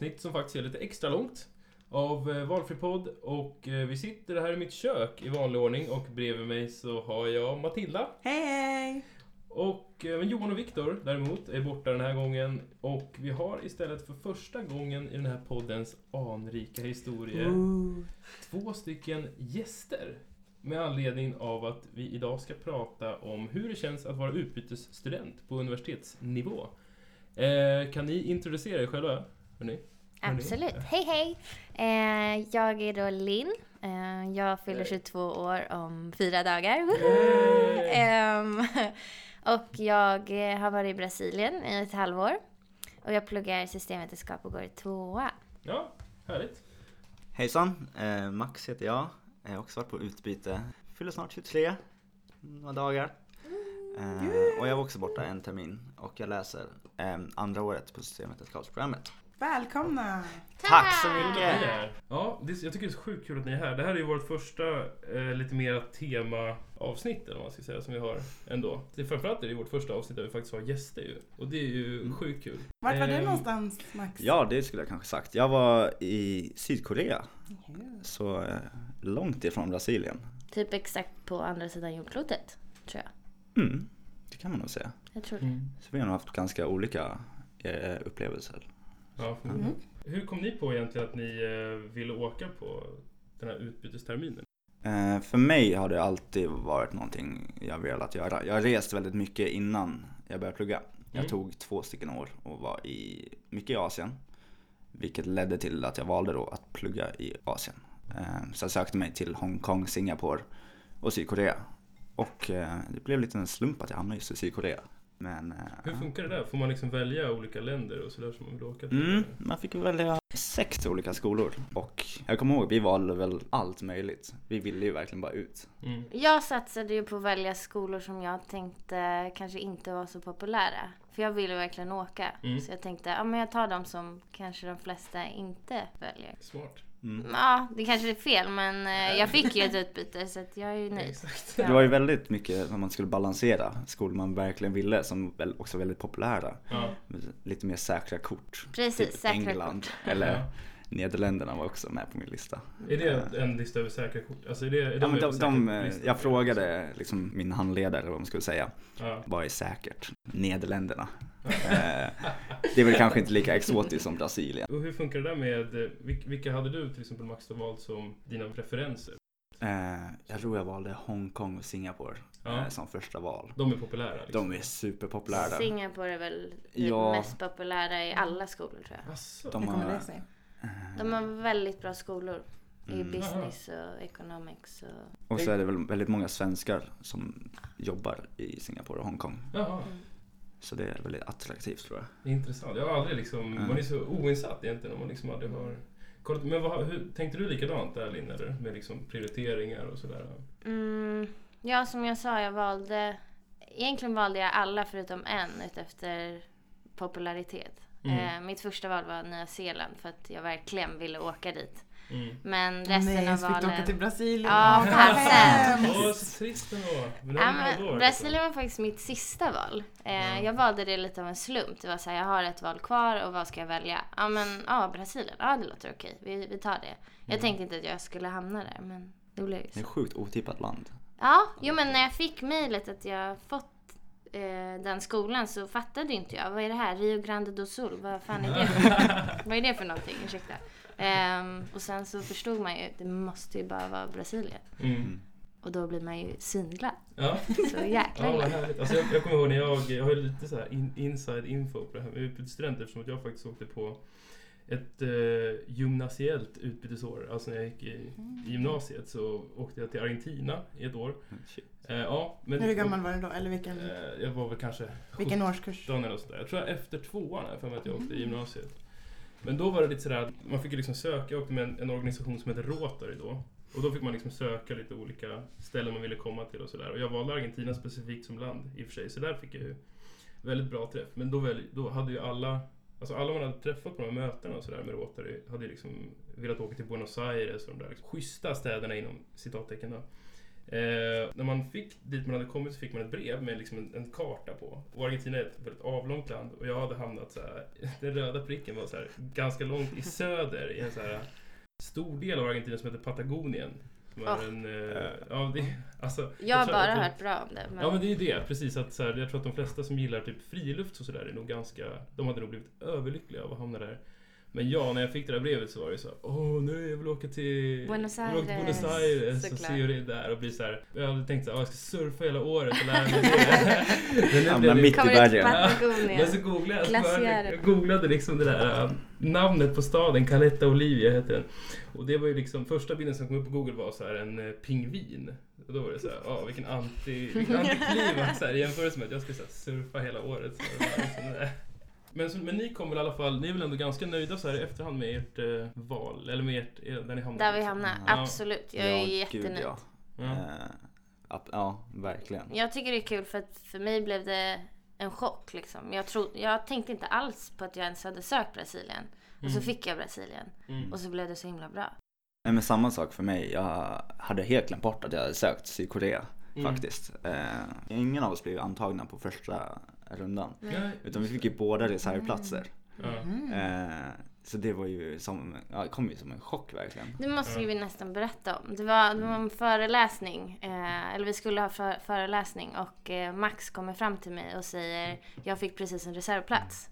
avsnitt som faktiskt är lite extra långt av eh, Valfri podd och eh, vi sitter här i mitt kök i vanlig ordning och bredvid mig så har jag Matilda Hej hej! och eh, men Johan och Viktor däremot är borta den här gången och vi har istället för första gången i den här poddens anrika historia Ooh. två stycken gäster med anledning av att vi idag ska prata om hur det känns att vara utbytesstudent på universitetsnivå. Eh, kan ni introducera er själva? Hörrni? Hörni? Absolut. Hej hej! Eh, jag är då Linn. Eh, jag fyller 22 år om fyra dagar. Ehm, och jag eh, har varit i Brasilien i ett halvår. Och jag pluggar systemvetenskap och går i tvåa. Ja, härligt. Hejsan, eh, Max heter jag. Jag har också varit på utbyte. Fyller snart 23, några dagar. Eh, och jag var också borta en termin och jag läser eh, andra året på systemvetenskapsprogrammet. Välkomna! Tack så Ni mycket! Ja, det, jag tycker det är så sjukt kul att ni är här. Det här är ju vårt första eh, lite mer tema-avsnitt eller vad man ska säga som vi har ändå. Det, framförallt är det vårt första avsnitt där vi faktiskt har gäster ju. Och det är ju sjukt kul. Vart var du Ehm, någonstans Max? Ja, det skulle jag kanske sagt. Jag var i Sydkorea, Ja. så eh, långt ifrån Brasilien. Typ exakt på andra sidan jordklotet, tror jag. Mm, det kan man nog säga. Jag tror det. Mm. Så vi har nog haft ganska olika eh, upplevelser. Ja, förmodligen. Hur kom ni på egentligen att ni eh, ville åka på den här utbytesterminen? Eh, för mig har det alltid varit någonting jag velat göra. Jag har rest väldigt mycket innan jag började plugga. Jag Mm. tog två stycken år och var i, mycket i Asien. Vilket ledde till att jag valde då att plugga i Asien. Eh, så jag sökte mig till Hongkong, Singapore och Sydkorea. Och eh, det blev lite en slump att jag hamnade just i Sydkorea. Men eh, Hur funkar det där? Får man liksom välja olika länder och sådär som man vill åka till? Mm, man fick välja sex olika skolor och jag kommer ihåg vi valde väl allt möjligt. Vi ville ju verkligen bara ut. Mm. Jag satsade ju på att välja skolor som jag tänkte kanske inte var så populära. För jag ville verkligen åka. Mm. Så jag tänkte, ja men jag tar de som kanske de flesta inte väljer. Smart. Mm. Ja, det kanske är fel men eh, jag fick ju ett utbyte så att jag är ju nöjd. Det var ju väldigt mycket när man skulle balansera skolor man verkligen ville som väl också väldigt populära. Med Lite mer säkra kort. Precis, Typ säkra England kort. eller. Nederländerna var också med på min lista. Är det en lista över säkra kort? Alltså är det, är Ja, men de, de, eh, jag frågade liksom min handledare vad man skulle säga. Ja. Vad är säkert? Nederländerna. Eh, det är väl kanske inte lika exotiskt som Brasilien. Och hur funkar det där med, eh, vil- vilka hade du till exempel Max då valt som dina preferenser? Eh, jag tror jag valde Hongkong och Singapore Ja. eh, som första val. De är populära liksom. De är superpopulära. Singapore är väl det Ja. mest populära i alla skolor tror jag. Asså? De har- det sig? De har väldigt bra skolor. I Mm. business och economics och... Och så är det väl väldigt många svenskar som jobbar i Singapore och Hongkong. Jaha, Så det är väldigt attraktivt tror jag. intressant. Jag har aldrig liksom, Ja. man är så oinsatt egentligen om man liksom aldrig har kollat. Men vad, hur, tänkte du likadant där Linn, eller? Med liksom prioriteringar och sådär? Mm, ja, som jag sa, jag valde... Egentligen valde jag alla förutom en utefter popularitet. Mm. Eh, mitt första val var Nya Zeeland för att jag verkligen ville åka dit. Mm. Men resten Nej, av så fick du åka till valen... Brasilien. Ja, fasen. Åh, så trist ändå. Ja, men Brasilien var faktiskt mitt sista val. Eh, Ja. Jag valde det lite av en slump. Det var så här, jag har ett val kvar och vad ska jag välja? Ja men, ja Brasilien. Ja det låter okej. Vi, vi tar det. Jag Mm. tänkte inte att jag skulle hamna där men det blev ju Det är så. ett sjukt otippat land. Ja, jo men när jag fick mejlet att jag fått eh, den skolan så fattade inte jag. Vad är det här? Rio Grande do Sul? Vad fan är det för, vad är det för någonting? Ursäkta. Ehm, och sen så förstod man ju, det måste ju bara vara Brasilien. Mm. Och då blir man ju svinglad. Ja. Så jäkla Ja, glad. härligt. Alltså jag, jag kommer ihåg när jag, jag har lite så här in, inside info på det här med utbytesstudenter eftersom att jag faktiskt åkte på ett eh, gymnasiellt utbytesår. Alltså när jag gick i, i gymnasiet så åkte jag till Argentina i ett år. Eh, ja, men, Hur gammal var du då? Eller vilken, Eh, jag var väl kanske vilken årskurs? 17 eller sådär. Jag tror jag efter tvåan jag för mig att jag åkte i gymnasiet. Men då var det lite sådär, att man fick ju liksom söka, jag åkte med en, en organisation som heter Rotary då. Och då fick man liksom söka lite olika ställen man ville komma till och sådär. Och jag valde Argentina specifikt som land i och för sig, så där fick jag ju väldigt bra träff. Men då, väl, då hade ju alla, alltså alla man hade träffat på de här mötena och sådär med Rotary hade ju liksom velat åka till Buenos Aires och de där liksom schyssta städerna inom citattecken då. Eh, när man fick dit man hade kommit så fick man ett brev med liksom en, en karta på. Och Argentina är ett väldigt avlångt land och jag hade hamnat så här, den röda pricken var så här, ganska långt i söder i en så här stor del av Argentina som heter Patagonien. Åh. en, eh, ja, det, alltså, Jag har bara hört bra om det. Men... Ja men det är ju det, precis. Att, så här, jag tror att de flesta som gillar typ friluft och sådär är nog ganska... De hade nog blivit överlyckliga av att hamna där. Men ja, när jag fick det där brevet så var det så här, Åh nej, jag vill åka till Buenos jag vill åka till Buenos Aires, Aires och se hur det är där och bli så här. Jag hade tänkt så här, "Åh, jag ska surfa hela året och lära mig det. Men nu Hamna blev det- mitt i bergen. Patagonien? men så googlade jag, så jag googlade liksom det där äh, namnet på staden, Caleta Olivia heter den. Och det var ju liksom, första bilden som kom upp på google var så här en eh, pingvin. Och då var det så här, ja vilken anti, vilken antiklimax så här, i jämförelse med att jag ska så här, surfa hela året. Så liksom, nej. Men, men ni kommer i alla fall, ni är väl ändå ganska nöjda så här i efterhand med ert eh, val, eller med ert, er- där ni hamnade? Där vi liksom? hamnar, Ja. absolut. Jag är Ja, gud, jättenöjd. ja. Ja. Eh, ja, verkligen. Jag tycker det är kul för att för mig blev det en chock liksom. Jag, tro, jag tänkte inte alls på att jag ens hade sökt Brasilien. Och så Mm. fick jag Brasilien. Mm. Och så blev det så himla bra. Nej men samma sak för mig. Jag hade helt glömt bort att jag hade sökt Sydkorea Mm. faktiskt. Eh, ingen av oss blev antagna på första rundan. Nej. Utan vi fick ju båda reservplatser. Mm. Eh, så det var ju som, ja, kom ju som en chock verkligen. Det måste ju vi nästan berätta om. Det var, det var en föreläsning, eh, eller vi skulle ha för, föreläsning och eh, Max kommer fram till mig och säger jag fick precis en reservplats.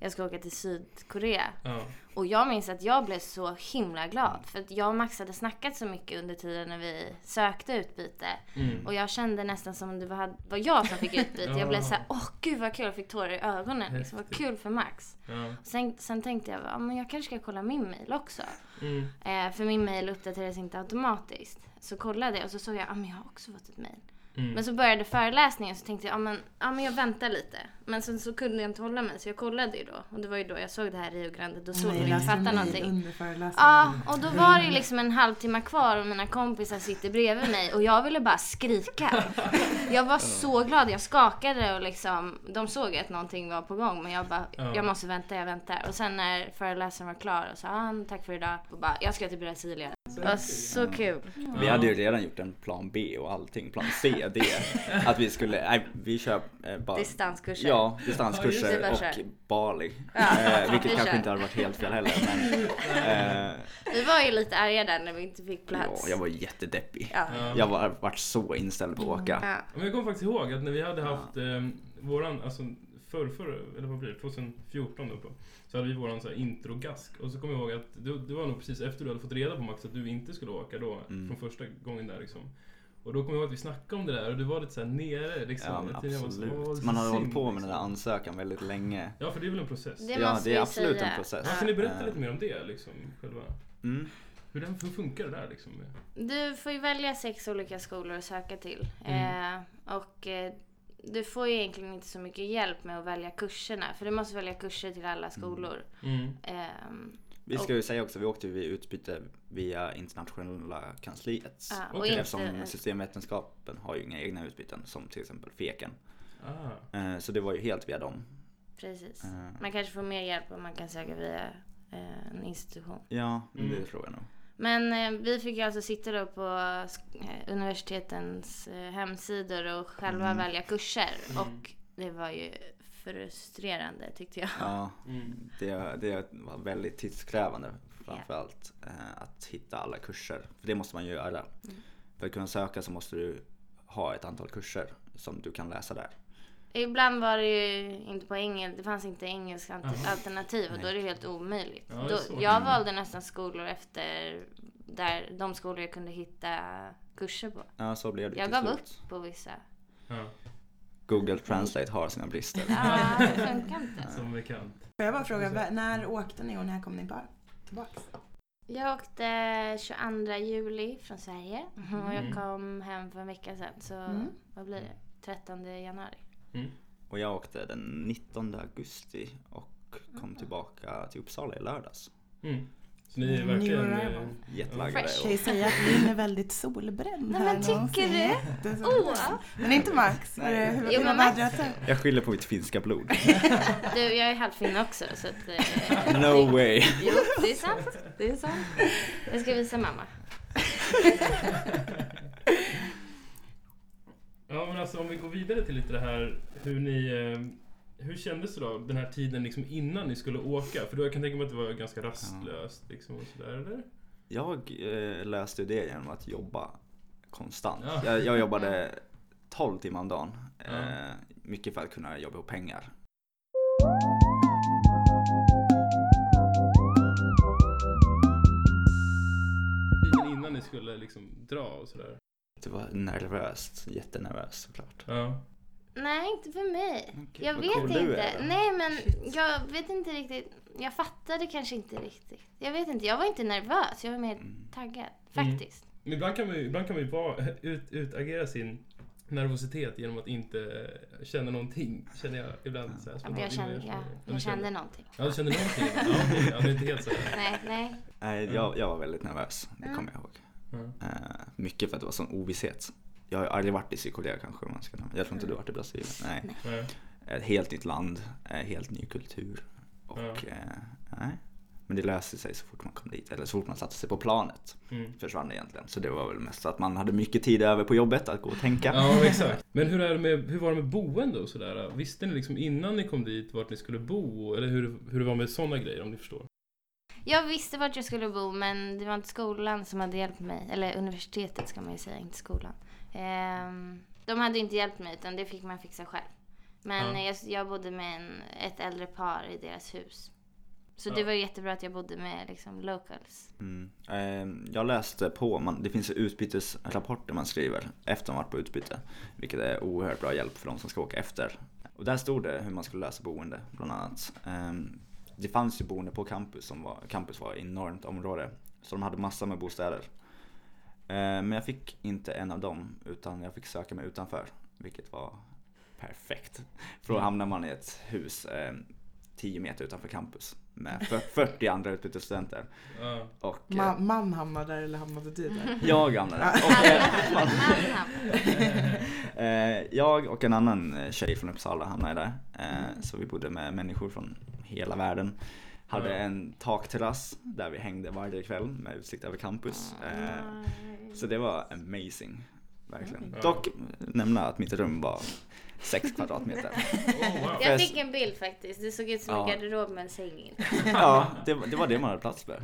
Jag ska åka till Sydkorea. Ja. Och jag minns att jag blev så himla glad för att jag och Max hade snackat så mycket under tiden när vi sökte utbyte. Mm. Och jag kände nästan som det var, var jag som fick utbyte. Jag blev så här, åh gud vad kul, jag fick tårar i ögonen. Liksom. Vad Häftigt. kul för Max. Ja. Sen, sen tänkte jag, ja, men jag kanske ska kolla min mail också. Mm. Eh, för min mail uppdateras inte automatiskt. Så kollade jag och så såg jag, ja men jag har också fått ett mail. Mm. Men så började föreläsningen så tänkte jag, ja men, ja, men jag väntar lite. Men sen så kunde jag inte hålla mig så jag kollade ju då. Och det var ju då jag såg det här Rio Grande do Sul och inte fattade någonting. Ja, och då var det ju liksom en halvtimme kvar och mina kompisar sitter bredvid mig och jag ville bara skrika. Jag var så glad, jag skakade och liksom, de såg att någonting var på gång men jag bara, Ja. jag måste vänta, jag väntar. Och sen när föreläsaren var klar och sa ah, tack för idag och bara, jag ska till Brasilien. Det var så kul. Vi hade ju redan gjort en plan B och allting, plan C, D. Att vi skulle, nej vi kör eh, bara Distanskurser. Ja, Ja, distanskurser det. och. Bali. Ja, Eh, vilket vi kanske kör. inte hade varit helt fel heller. Men, eh, Vi var ju lite arga där när vi inte fick ja, plats. jag var jättedeppig. Ja. Ja. Jag var varit så inställd på att åka. Ja. Men jag kommer faktiskt ihåg att när vi hade haft eh, våran, alltså förr, förr, eller vad blir det, 2014 då på, så hade vi våran så här introgask. Och så kommer jag ihåg att det, det var nog precis efter du hade fått reda på Max att du inte skulle åka då, Mm. från första gången där liksom. Och då kommer jag ihåg att vi snackade om det där och du var lite såhär nere liksom. Ja, men Jag tänkte, jag var så, "Åh, det är absolut. Man synd", hållit på med den liksom. där ansökan väldigt länge. Ja, för det är väl en process? Det ja, måste det är absolut säga. en process. Ja, kan ni berätta Eh, lite mer om det liksom, själva? Mm. Hur, den, hur funkar det där liksom? Du får ju välja sex olika skolor att söka till. Mm. Eh, och eh, du får ju egentligen inte så mycket hjälp med att välja kurserna. För du måste välja kurser till alla skolor. Mm. Ehm, Vi ska ju säga också, vi åkte vid utbyte via internationella kansliet. och Okej, inte, Eftersom systemvetenskapen har ju inga egna utbyten som till exempel FEKen. Ah. Eh, Så det var ju helt via dem. Precis. Eh, Man kanske får mer hjälp om man kan söka via eh, en institution. Ja, men Mm. det tror jag nog. Men eh, vi fick ju alltså sitta då på universitetens eh, hemsidor och själva Mm. välja kurser. Mm. Och det var ju frustrerande tyckte jag. Ja, Mm. det, det var väldigt tidskrävande framförallt eh, att hitta alla kurser. För det måste man ju göra. Mm. För att kunna söka så måste du ha ett antal kurser som du kan läsa där. Ibland var det ju inte på engelska, det fanns inte engelska alternativ och då är det helt omöjligt. Ja, då, jag Mm. valde nästan skolor efter där, de skolor jag kunde hitta kurser på. Ja, så blev det Jag gav slut. upp på vissa. Ja, Google Translate har sina brister. Ja, det funkar inte. som bekant. Får jag bara fråga, när åkte ni och när kom ni bara tillbaks? Jag åkte 22 juli från Sverige och jag Mm. kom hem för en vecka sedan. Så Mm. vad blir det? 13 januari. Mm. Och jag åkte den 19 augusti och kom tillbaka till Uppsala i lördags. Mm. Ni är verkligen... eh, Jetlaggade Fresh. Kan ju säga att Linn är väldigt solbränd Nej, här men tycker du? jättesolbränd. Åh! Men inte Max. Det, hur, Jo, men Max- jag skyller på mitt finska blod. Du, jag är halvfinne också så att... eh, No way! Jo, det är sant. Det är sant. Jag ska visa mamma. alltså om vi går vidare till lite det här hur ni... Eh, hur kändes det då, den här tiden liksom innan ni skulle åka? För då jag kan tänka mig att det var ganska rastlöst liksom och sådär, eller? Jag eh, löste det genom att jobba konstant. Ja. Jag, jag jobbade 12 timmar om dagen. Ja. Eh, mycket för att kunna jobba ihop pengar. Tiden innan ni skulle liksom dra och sådär. Det var nervöst, jättenervöst såklart. Ja. Nej, inte för mig. Okej, jag vad vet cool inte. är. Nej, men jag vet inte riktigt. Jag fattade kanske inte riktigt. Jag vet inte. Jag var inte nervös. Jag var mer Mm. taggad. Mm. Faktiskt. Men ibland kan man ju, ibland kan man ju vara, ut, utagera sin nervositet genom att inte eh, känna någonting. Känner jag ibland. Så här, jag, kände, jag jag, jag kände någonting. Ja, du kände någonting? Ja, okej. ja, det är inte helt så. här. Nej, nej. Nej, jag, jag var väldigt nervös, det Mm. kommer jag ihåg. Ja. Eh, mycket för att det var sån ovisshet. Jag har aldrig varit i Sydkorea kanske. Man ska, jag tror inte du har varit i Brasilien. Nej. Nej. Ett helt nytt land, helt ny kultur. Och, Ja. eh, nej. Men det löste sig så fort man kom dit, eller så fort man satte sig på planet. Mm. Försvann det egentligen. Så det var väl mest att man hade mycket tid över på jobbet att gå och tänka. Ja, exakt. Men hur, är det med, hur var det med boende och sådär? Visste ni liksom innan ni kom dit vart ni skulle bo? Eller hur, hur det var med sådana grejer om ni förstår? Jag visste vart jag skulle bo men det var inte skolan som hade hjälpt mig. Eller universitetet ska man ju säga, inte skolan. Ehm, de hade inte hjälpt mig utan det fick man fixa själv. Men Ja. jag, jag bodde med en, ett äldre par i deras hus. Så Ja. det var jättebra att jag bodde med liksom locals. Mm. Eh, jag läste på, man, det finns utbytesrapporter man skriver efter man varit på utbyte. Vilket är oerhört bra hjälp för de som ska åka efter. Och där stod det hur man skulle lösa boende bland annat. Eh, det fanns ju boende på campus, som var, campus var ett enormt område. Så de hade massor med bostäder. Eh, men jag fick inte en av dem utan jag fick söka mig utanför. Vilket var perfekt. För då hamnar man i ett hus eh, 10 meter utanför campus. Med för- 40 andra utbytesstudenter. Ja. Och eh, Ma- man hamnade där eller hamnade du där? jag hamnade där. Och, eh, eh, jag och en annan eh, tjej från Uppsala hamnade där. Eh, så vi bodde med människor från hela världen. Hade Ja. en takterrass där vi hängde varje kväll med utsikt över campus. Eh, så det var amazing. Verkligen. Dock nämna att mitt rum var 6 kvadratmeter. Oh, wow. Jag fick en bild faktiskt. Det såg ut som en Ja. garderob med en säng in. Ja, det, var- det var det man hade plats för.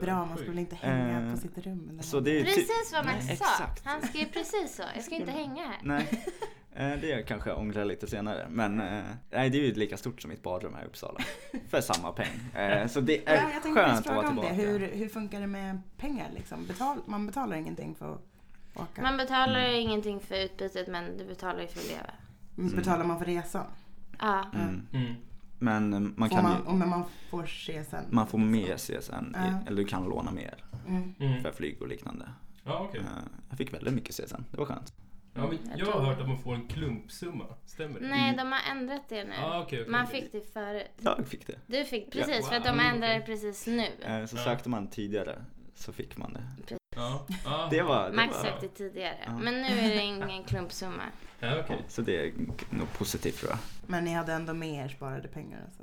Bra, man skulle inte hänga Eh, på sitt rum. Så det är ty- Precis vad Max Nej, sa. exakt. Han skrev precis så. Jag ska inte hänga här. Nej, eh, det kanske jag ångrar lite senare. Men eh, nej, det är ju lika stort som mitt badrum här i Uppsala. För samma peng. Eh, Så det är Ja, jag skönt att vara fråga om det. tillbaka. Hur, hur funkar det med pengar liksom? Betal, man betalar ingenting för att åka? Man betalar Mm. ingenting för utbytet men du betalar ju för att leva. Mm. Betalar man för resan? Ja. Mm. Mm. Men eh, man får kan man, ju, och men man får CSN? man får med CSN, Ja. i- eller du kan låna mer Mm. Mm. för flyg och liknande. Ja, okej. Eh, Jag fick väldigt mycket CSN, det var skönt. Ja, men Jag jag har hört att man får en klumpsumma. Stämmer det? Nej, de har ändrat det nu. Ah, okej, okej. Man fick det förut. Jag fick det. Du fick Ja, precis, för att wow, de ändrade okej. precis nu. Eh, Så sökte man tidigare så fick man det. Ja. Ah. Det var, det Max var sökte tidigare. Ja. Men nu är det ingen klumpsumma. Ja, okej. så det är nog positivt tror jag. Men ni hade ändå mer sparade pengar? Alltså.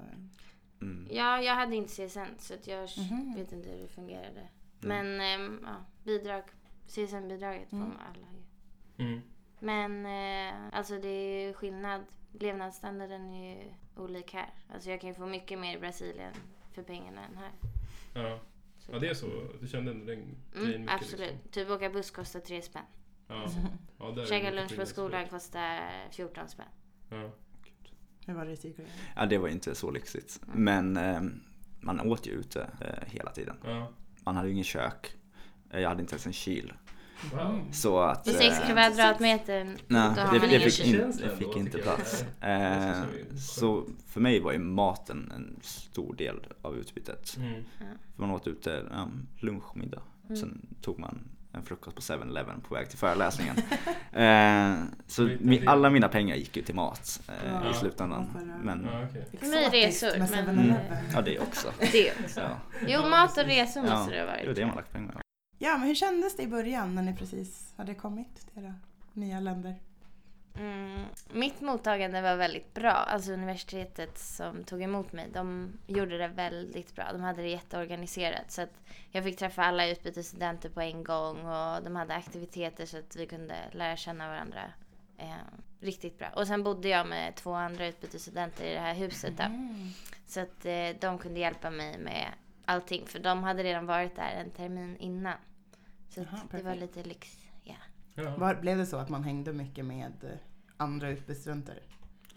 Mm. Ja, jag hade inte CSN så att jag Mhm. vet inte hur det fungerade. Men ehm, ja, bidrag, CSN-bidraget får Mm. alla ju. Mm. Men eh, alltså det är ju skillnad. Levnadsstandarden är ju olik här. Alltså jag kan ju få mycket mer i Brasilien för pengarna än här. Ja. Ja, det är så. Du kände ändå den grejen Mm, mycket? absolut. Liksom. Typ åka buss kostar tre spänn. Ja. Ja, där är Käka lunch på skolan kostar 14 spänn. Ja. Hur var det i? Ja, det var inte så lyxigt. Men eh, man åt ju ute eh, hela tiden. Ja. Man hade ju ingen kök. Jag hade inte ens en kyl. Wow. Så att... På 6 eh, kvadratmeter Nej, det, det, ingen fick, in, det det fick inte plats. Det Eh, ju så för mig var ju maten en stor del av utbytet. Mm. För man åt ute ja, lunch och middag. Mm. Sen tog man en frukost på 7-Eleven på väg till föreläsningen. eh, så mi, det. alla mina pengar gick ju till mat eh, Ja. i slutändan. Men Ja, okej. För mig är resor, men- 7-Eleven. ja, det också. Det också. Ja, Jo, mat och resor ja, måste det ha varit. det var det man lagt pengar på. Ja, men hur kändes det i början när ni precis hade kommit till era nya länder? Mm, mitt mottagande var väldigt bra. Alltså universitetet som tog emot mig, de gjorde det väldigt bra. De hade det jätteorganiserat. Så att jag fick träffa alla utbytesstudenter på en gång och de hade aktiviteter så att vi kunde lära känna varandra Eh, riktigt bra. Och sen bodde jag med två andra utbytesstudenter i det här huset då. Mm. Så att eh, de kunde hjälpa mig med allting. För de hade redan varit där en termin innan. Så att det var lite lyx. Ja. Ja. Var, blev det så att man hängde mycket med eh, andra utbytesstudenter?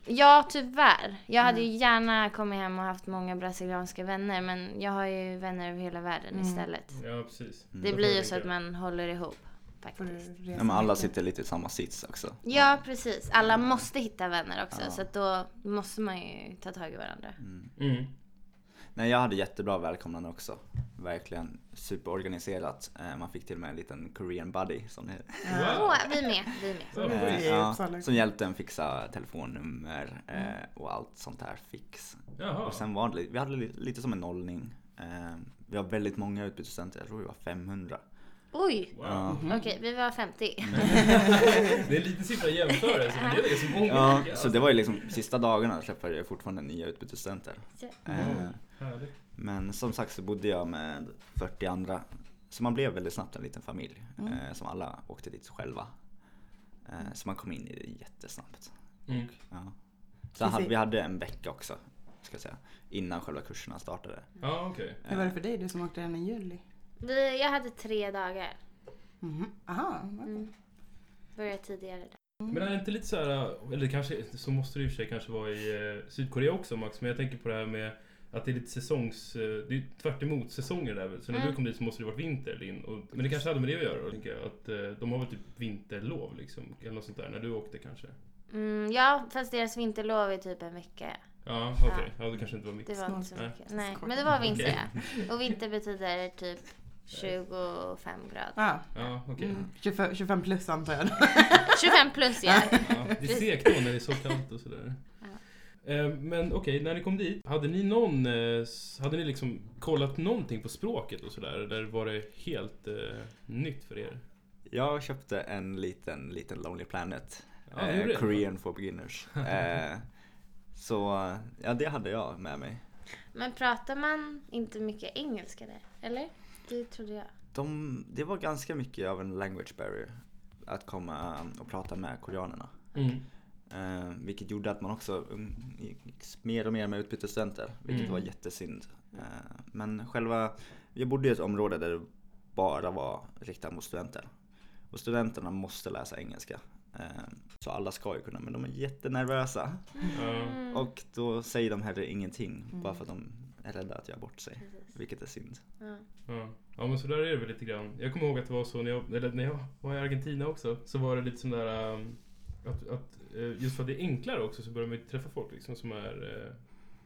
Ja, tyvärr. Jag hade Mm. ju gärna kommit hem och haft många brasilianska vänner. Men jag har ju vänner över hela världen Mm. istället. ja, precis. Det Då får blir ju så att man håller ihop. Faktiskt. Ja, men alla sitter lite i samma sits också. Ja, precis. Alla måste hitta vänner också. Ja. Så att då måste man ju ta tag i varandra. Mm. Mm. Nej, jag hade jättebra välkomnande också. Verkligen superorganiserat. Eh, Man fick till och med en liten Korean buddy som det heter. Ja. Åh, vi med, vi med. Ja, Mm. Uppsala. som hjälpte en fixa telefonnummer eh, och allt sånt där fix. Jaha. Och sen var det, vi hade li- lite som en nollning. Vi har väldigt många utbytesstudenter, jag tror vi var 500. Oj! Wow. Ja. Okej, vi var 50. Det är en liten siffra i jämförelse, men det är så många. Ja, så det var ju liksom sista dagarna träffade jag fortfarande nya utbytesstudenter. Eh, Härligt. Men som sagt så bodde jag med 40 andra. Så man blev väldigt snabbt en liten familj. Mm. Eh, som alla åkte dit själva. Eh, så man kom in i det jättesnabbt. Mm. Ja. Sen hade, vi hade en vecka också, ska jag säga. Innan själva kurserna startade. Ja, okej. Hur var det för dig, du som åkte redan i juli? Jag hade tre dagar. Mhm. Aha. Mm. Började tidigare där. Men är det inte lite så här, eller kanske, så måste det i och för sig kanske vara i eh, Sydkorea också Max, men jag tänker på det här med att det är lite säsongs... eh, Det är tvärt emot säsonger där väl? Så när Mm. du kom dit så måste det varit vinter och, Men det kanske hade med det att göra då, tänker jag. Att eh, de har väl typ vinterlov liksom, eller något sånt där, när du åkte kanske? Mm, ja, fast deras vinterlov är typ en vecka. Ja, okej. Ja, det kanske inte var Det mycket. var inte så Nej. mycket. Nej, Skoj. men det var vinter Okej. ja. Och vinter betyder typ 25 grader. Ah. Ja, okej. Mm. 25, 25 plus antar jag. 25 plus ja. Ja, det är segt då när det är så kallt och sådär. Ja. Eh, Men okej, när ni kom dit, hade ni någon, eh, hade ni liksom kollat någonting på språket och sådär? Eller var det helt eh, nytt för er? Jag köpte en liten, liten Lonely Planet. Ja, eh, gjorde det? Korean for beginners. eh, så ja, det hade jag med mig. Men pratar man inte mycket engelska där? Eller? Det trodde jag. De, det var ganska mycket av en language barrier. Att komma och prata med koreanerna. Mm. Eh, vilket gjorde att man också umgicks mer och mer med utbytesstudenter. Vilket Mm. var jättesynd. Eh, men själva, jag bodde i ett område där det bara var riktat mot studenter. Och studenterna måste läsa engelska. Eh, så alla ska ju kunna, men de är jättenervösa. Mm. Och då säger de heller ingenting Mm. bara för att de är rädda att göra bort sig. Precis. Vilket är synd. Ja. Ja. ja, men så där är det väl lite grann. Jag kommer ihåg att det var så när jag, eller när jag var i Argentina också, så var det lite sån där um, att, att eh, just för att det är enklare också så börjar man ju träffa folk liksom som är eh,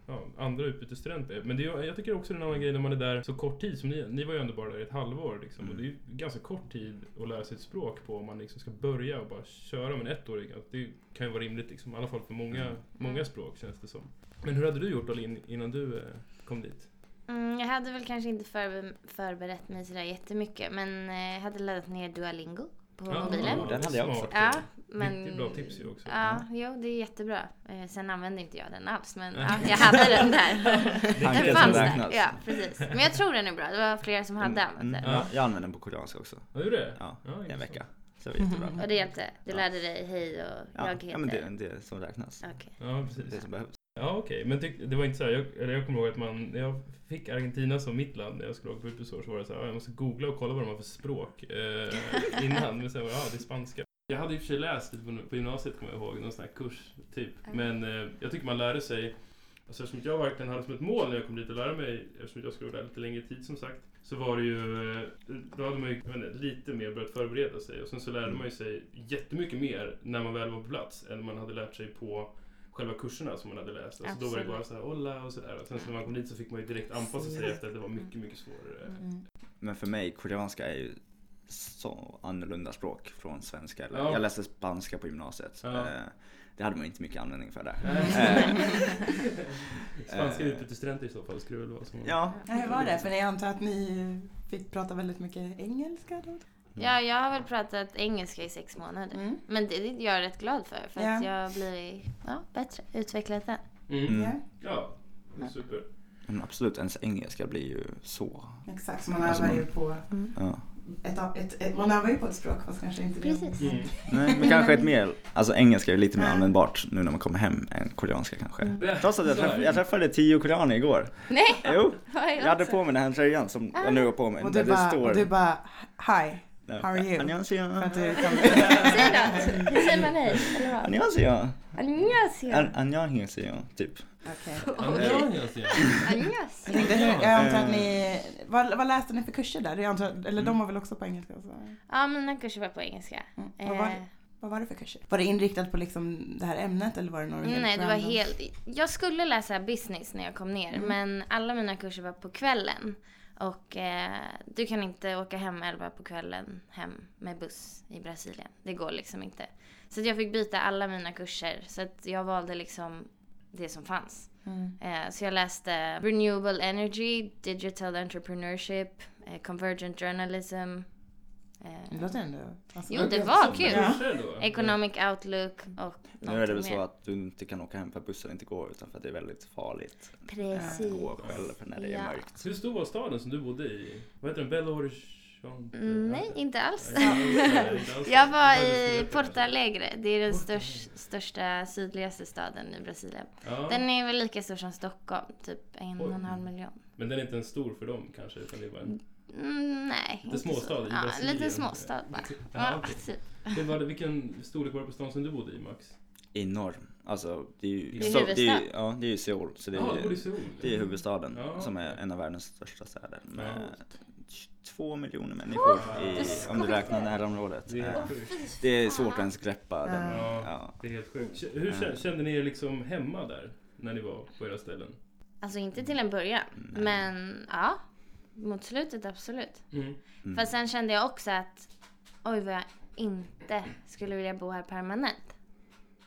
ja, andra utbytesstudenter. Men det jag tycker också det är en annan grej när man är där så kort tid som ni, ni var ju ändå bara där i ett halvår liksom. Och det är ju ganska kort tid att lära sig ett språk på om man liksom ska börja och bara köra med en ettåring. Att Det kan ju vara rimligt liksom, i alla fall för många, Mm. många språk känns det som. Men hur hade du gjort Alin innan du eh, kom dit? Mm, jag hade väl kanske inte förbe- förberett mig sådär jättemycket men jag hade laddat ner Duolingo på mobilen. ja, Den hade jag också. Ja, men... Riktigt bra tips ju också. Ja, jo det är jättebra. Eh, sen använde inte jag den alls men ja, jag hade den där. Den fanns där. räknas. Ja, precis. Men jag tror den är bra. Det var flera som hade Mm, använt den. mm, ja, jag använder den på koreanska också. Ja, gjorde det? Ja, Ja, en vecka. Så det var jättebra. Och det hjälpte? Du Ja. lärde dig hej och Ja, jag heter... ja men det är det som räknas. Okej. Ja, precis. det som behövs. Ja, okej. Men tyck, det var inte så här, jag, eller jag kommer ihåg att man, när jag fick Argentina som mitt land när jag skulle åka på utbytesår så var det så här, ja, jag måste googla och kolla vad de har för språk eh, innan. Men sen var det, ja, det är spanska. Jag hade i och för sig läst lite på, gymnasiet kommer jag ihåg, någon sån här kurs typ. Men eh, jag tycker man lärde sig, alltså eftersom jag verkligen hade som ett mål när jag kom dit att lära mig, eftersom jag skulle vara där lite längre tid som sagt, så var det ju, eh, då hade man ju inte, lite mer börjat förbereda sig och sen så lärde man ju sig jättemycket mer när man väl var på plats än man hade lärt sig på själva kurserna som man hade läst. Alltså då var det bara så här olla och sådär. Och sen så när man kom dit så fick man ju direkt anpassa sig efter att det var mycket, mycket svårare. Mm. Men för mig, koreanska är ju så annorlunda språk från svenska. Eller, Ja. Jag läste spanska på gymnasiet. Ja. Eh, Det hade man inte mycket användning för där. Nej. Eh, Spanska Eh. utbytesstudenter i så fall skulle det väl vara som Ja. Ja, hur var det? För jag antar att ni fick prata väldigt mycket engelska då? Ja, jag har väl pratat engelska i sex månader. Mm. Men det är jag rätt glad för. För att Ja. jag blivit ja, bättre, utvecklat den. Mm. Mm. Ja, det super. Men absolut, ens engelska blir ju så. exakt. Man Alltså övar ju på Ja. ett, ett, ett, man övar ju på ett språk fast kanske inte det. Precis. Mm. Nej, men kanske ett mer, alltså engelska är lite mer användbart nu när man kommer hem än koreanska kanske. Mm. Trots att jag, träff, det. jag träffade tio koreaner igår. Nej, Jo, jag hade det? på mig den här tröjan som jag nu har på mig. Och du det bara, står... och du bara hi. How are you? För Annyeonghaseyo. att du kan... Säg då. Hur säger man hej? Eller vad? Annyeonghaseyo. Annyeonghaseyo. An- Annyeonghaseyo, typ. Okej. Ja, ja, ja. Jag Annyeonghaseyo. tänkte, hur, jag antar att ni, vad, vad läste ni för kurser där? Jag antar, eller de var väl också på engelska? Så. Ja, mina kurser var på engelska. Mm. Vad, var Eh, det, vad var det för kurser? Var det inriktat på liksom det här ämnet eller var det något helt Nej, det var random? helt... Jag skulle läsa business när jag kom ner, Mm. men alla mina kurser var på kvällen. Och eh, du kan inte åka hem 11 på kvällen hem med buss i Brasilien. Det går liksom inte. Så jag fick byta alla mina kurser. Så jag valde liksom det som fanns. Mm. Eh, så jag läste Renewable Energy, Digital Entrepreneurship, eh, Convergent Journalism. Det Eh, låter ändå... Alltså, Jo, det var kul. Ja. Economic Outlook och Nu är det väl så att du inte kan åka hem för att bussen inte går utan för att det är väldigt farligt Precis. att gå själv när det är Ja. mörkt. Hur stor var staden som du bodde i? Vad heter den? Belo Horizonte? Mm, Nej, inte alls. Jag var det i Porto Alegre. Det är den störst, största sydligaste staden i Brasilien. Ja. Den är väl lika stor som Stockholm, typ en och en halv miljon. Men den är inte en stor för dem kanske? Utan det är bara en... Mm, nej. Lite inte så. småstad i Ja, Brasilien. lite småstad bara. Ja, Ja, okej. typ. Det var det, vilken storlek var det på stan som du bodde i Max? Enorm. Alltså det är ju, Det är så, det är ju, ja, det är ju Seoul. Så det Ja, du bodde i är, Seoul. det är huvudstaden Ja. som är en av världens största städer. Med Ja. två miljoner människor Oh, i, om du räknar närområdet. Det är. Det är svårt att ens greppa den. Ja. Ja. Det är helt sjukt. Hur kände, ni er liksom hemma där? När ni var på era ställen? Alltså inte till en början. Men ja, mot slutet absolut. Mm. Mm. Fast sen kände jag också att oj vad jag inte skulle vilja bo här permanent.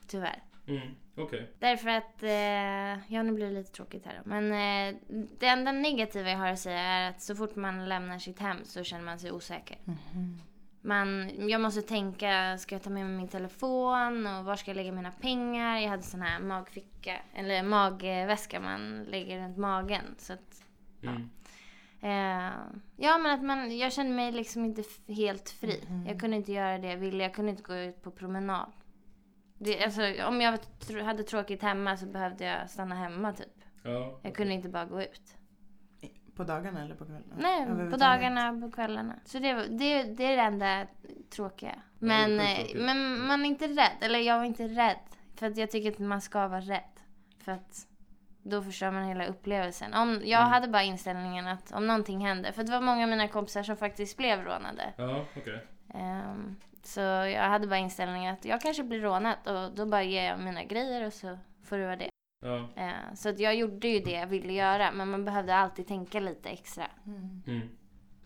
Tyvärr. Mm. Okej. Därför att, eh, ja nu blir det lite tråkigt här då. Men eh, det enda negativa jag har att säga är att så fort man lämnar sitt hem så känner man sig osäker. Man, jag måste tänka, ska jag ta med mig min telefon och var ska jag lägga mina pengar? Jag hade sån här magficka, eller magväska man lägger runt magen. Så att, Mm. Eh, ja men att man, jag kände mig liksom inte helt fri. Jag kunde inte göra det jag ville, jag kunde inte gå ut på promenad. Det, alltså, om jag tr- hade tråkigt hemma så behövde jag stanna hemma typ. Ja. Jag kunde inte bara gå ut. På dagarna eller på kvällen? Nej, på dagarna, på kvällarna. Så det, det, det är det enda tråkiga. Men, det är eh, skittråkigt. men man är inte rädd. Eller jag var inte rädd. För att jag tycker att man ska vara rädd. För att då förstör man hela upplevelsen. Om, jag Mm. hade bara inställningen att om någonting hände. För det var många av mina kompisar som faktiskt blev rånade. Ja, okej. Ehm, så jag hade bara inställningen att jag kanske blir rånad. Och då bara ger jag mina grejer och så får det vara det. Ja. Ehm, så att jag gjorde ju det jag ville göra. Men man behövde alltid tänka lite extra. Mm. Mm.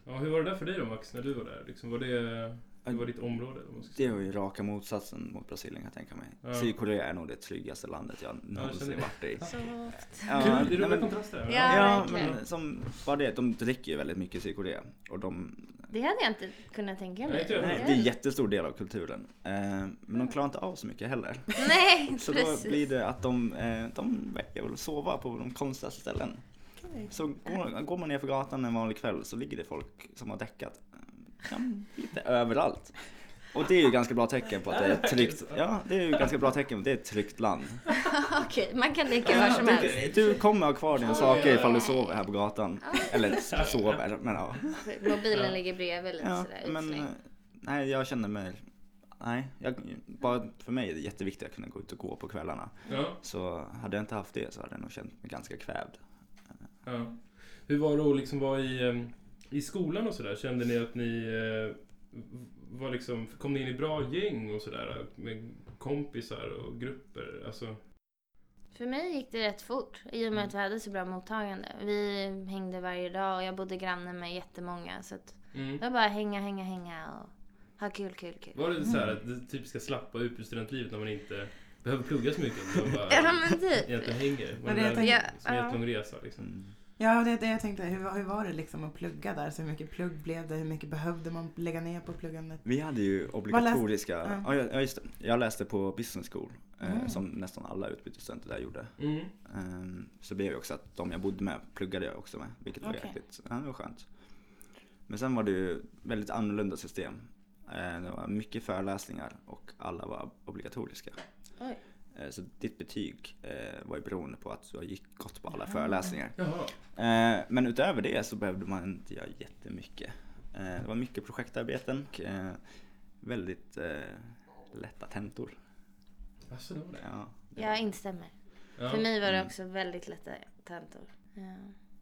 Ja, hur var det där för dig då Max, när du var där? Liksom, var det, det var ditt område? ska Det var ju raka motsatsen mot Brasilien kan jag tänka mig. Ja. Sydkorea är nog det tryggaste landet jag någonsin det. varit i. Så Ja, Kul, det är roliga kontraster. Ja. Ja, verkligen. men som bara det, de dricker ju väldigt mycket i Sydkorea. Och de, Det hade jag inte kunnat tänka mig. jag nej, det är en jättestor del av kulturen. Eh, men de klarar inte av så mycket heller. Nej, Så precis. då blir det att de, eh, de verkar väl sova på de konstigaste ställen. Så går, går man ner för gatan en vanlig kväll så ligger det folk som har däckat. Ja, lite överallt. Och det är ju ganska bra tecken på att det är ett tryggt, ja det är ju ganska bra tecken på att det är ett tryggt land. Okej, man kan leka var som helst. Du, du kommer ha kvar dina saker ifall du sover här på gatan. Eller sover, men ja. Mobilen ligger bredvid lite ja sådär men utslängd. nej, jag känner mig, nej, jag, bara för mig är det jätteviktigt att kunna gå ut och gå på kvällarna. Ja, Så hade jag inte haft det så hade jag nog känt mig ganska kvävd. ja. Hur var det att liksom vara i, eh, i skolan och sådär? Kände ni att ni eh, var liksom, kom ni in i bra gäng och sådär? Med kompisar och grupper? Alltså, För mig gick det rätt fort i och med att vi hade så bra mottagande. Vi hängde varje dag och jag bodde granne med jättemånga. Så att mm. det var bara hänga, hänga, hänga och ha kul, kul, kul. Var det så här, det typiska slappa ut ur studentlivet när man inte behöver plugga så mycket? utan bara Ja men typ. egentligen hänger? Var Men det som en ja. jättelång resa liksom? Mm. Ja, det är det jag tänkte. Hur, hur var det liksom att plugga där? Så hur mycket plugg blev det? Hur mycket behövde man lägga ner på pluggandet? Vi hade ju läste- obligatoriska, Ja. ja. ja just det. Jag läste på business school, eh, Mm. som nästan alla utbytesstudenter där gjorde. Mm. Ehm, så det blev ju också att de jag bodde med pluggade jag också med, vilket var Okej. jäkligt, ja det var skönt. Men sen var det ju väldigt annorlunda system. Eh, Det var mycket föreläsningar och alla var obligatoriska. Oj. Eh, Så ditt betyg eh, var ju beroende på att du har gick gått på alla Ah. föreläsningar. Jaha. Eh, Men utöver det så behövde man inte göra jättemycket. Eh, Det var mycket projektarbeten och eh, väldigt eh, lätta tentor. Alltså, det var det. Ja, det Jag instämmer. Ja. För mig var det Mm. också väldigt lätta tentor. Ja.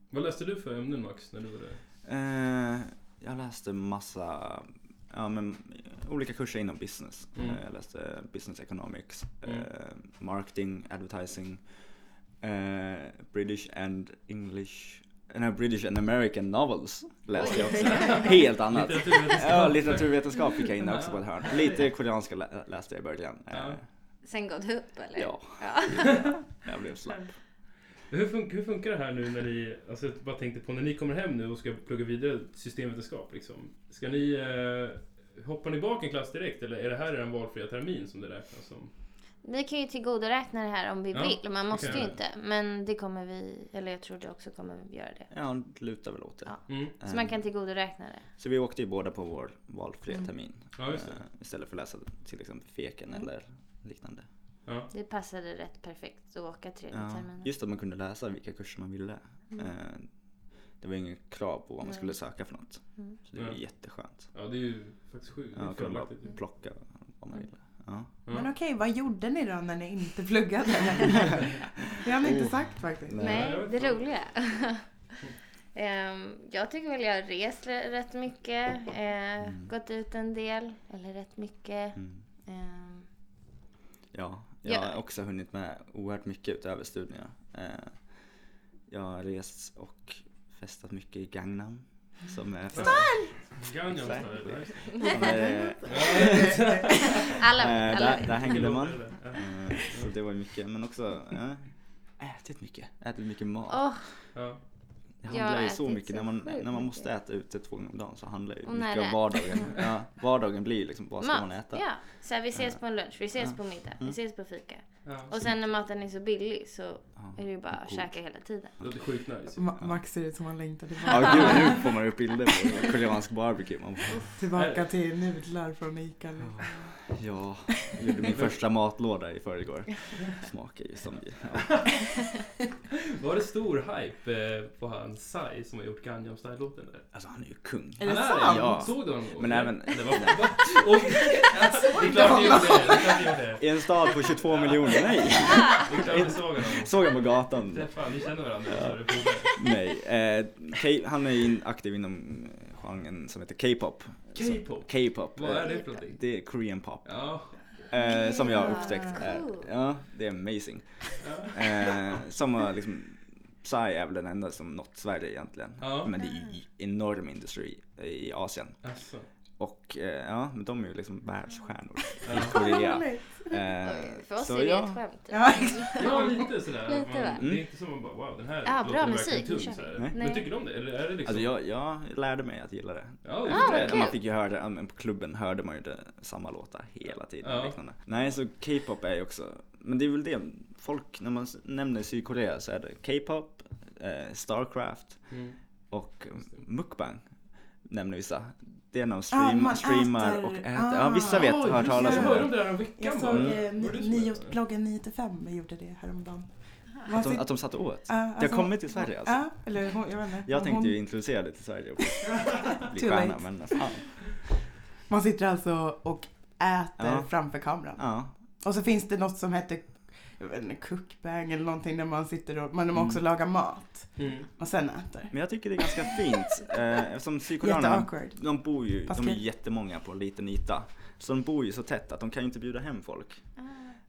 Vad läste du för ämnen Max, när du var där? Eh, jag läste massa ja, men, olika kurser inom business. Mm. Eh, jag läste business economics, Mm. eh, marketing, advertising, eh, British and English, eh, nej, British and American novels läste jag också. Helt annat. Litteraturvetenskap. Ja, litteraturvetenskap fick jag in också på ett hörn. Lite koreanska lä- läste jag i början. Eh, Ja. Sen gått upp eller? Ja. ja. Jag blev slapp. Hur, fun- hur funkar det här nu när ni, alltså jag bara tänkte på när ni kommer hem nu och ska plugga vidare systemvetenskap liksom. Ska ni, eh, hoppar ni bak en klass direkt eller är det här er valfria termin som det räknas som? Vi kan ju tillgodoräkna det här om vi Ja, vill. Man måste ju inte. Men det kommer vi, eller jag tror det också kommer vi göra det. Ja, det lutar väl åt det. Ja. Mm. Så man kan tillgodoräkna det. Så vi åkte ju båda på vår valfria Mm. termin. Ja, just det. Eh, Istället för att läsa till exempel feken Mm. eller liknande. Ja. Det passade rätt perfekt att åka tredje Ja, terminen. just att man kunde läsa vilka kurser man ville. Mm. Eh, Det var inget krav på vad man skulle söka för något. Mm. Så det var Ja. jätteskönt. ja, det är ju faktiskt sjukt. Ja, är kunde bara plocka vad man Mm. ville. Ja. Ja. Men okej, vad gjorde ni då när ni inte pluggade? det har ni inte Oh. sagt faktiskt. Nej. Nej, det roliga. Ehm, jag tycker väl jag har rest rätt mycket. eh, Mm. Gått ut en del. Eller rätt mycket. Mm. Ehm, Ja, jag Ja. har också hunnit med oerhört mycket utöver studierna. Eh, Jag har rest och festat mycket i Gangnam. Som är Gangnam Style. Alla Eh, alla där, hängde man. Eh, Så det var mycket, men också ja, ätit mycket. Ätit mycket mat. Åh, Ja. Jag jag handlar ju så mycket. så när man, när man måste äta ute två gånger om dagen så handlar ju mycket om vardagen. Ja, vardagen blir ju liksom, vad ska man mat. äta? Ja, så här, vi ses på en lunch, vi ses på middag, vi Mm. ses på fika. Ja. Och sen när maten är så billig så är det ju bara att käka hela tiden. Det låter sjukt nice. Ma- Max ser ut som han längtar tillbaka, Ja gud, nu får man upp bilder på koreansk barbecue. Man tillbaka till nudlar från Ica. Ja, jag gjorde min första matlåda i förrgår. Smakar ju som... Ja. Var det stor hype eh, på han Sai som har gjort Gangnam Style-låten där? Alltså han är ju kung. Är det Han sant? Ja. Såg du honom? Men även- Det var... Och, gjorde det. Det är klart du gjorde det. I en stad på 22 miljoner, nej! Såg honom. På gatan. Fan, ni känner varandra borde. Nej, eh, han är in- aktiv inom eh, genren som heter K-pop. K-pop? K-pop. Vad är eh, det för någonting? Det är Korean pop. Ja. Eh, som jag har Ja, upptäckt är, cool. ja, det är amazing. ja. Eh, som har liksom, Psy är väl den enda som nått Sverige egentligen. Ja. Men det är ju enorm industri i Asien. Alltså. Och eh, ja, men de är ju liksom världsstjärnor Ja. i Korea. Eh, För oss så är det ja, ett skämt. Ja, Ja, lite sådär. Lite, man, va? det är inte som att bara wow, den här Ja, låten bra är musik, verkligen nu tung vi. såhär. Nej. Men tycker du om det? Eller är det liksom... Alltså jag, jag lärde mig att gilla det. Ja, Ah, det vad är kul. Man fick ju höra det, ja, men på klubben hörde man ju det, samma låtar hela tiden. Ja. Liknande. Nej, så K-pop är ju också, men det är väl det, folk, när man s- nämner Sydkorea så är det K-pop, eh, Starcraft Mm. och mukbang nämner vissa. Det är när de stream, man streamar äter- och äter. ah. Ja, vissa vet, har hört just talas det, om det. jag såg Mm. eh, det ni, bloggen 9 till 5 gjorde det häromdagen. Att de, att de satt åt. Har alltså- kommit till Sverige alltså. Ja, eller hon, jag vet inte. Jag Hon- tänkte ju introducera det till Sverige och bli stjärna, late. men fan. Man sitter alltså och äter Ja. framför kameran. Ja, Och så finns det något som heter jag vet inte, cookbang eller någonting där man sitter och man Mm. också lagar mat Mm. och sen äter. men jag tycker det är ganska fint. Eh, eftersom Jätteawkward. de bor ju, Fast de är jättemånga på en liten yta. Så de bor ju så tätt att de kan ju inte bjuda hem folk. Ah,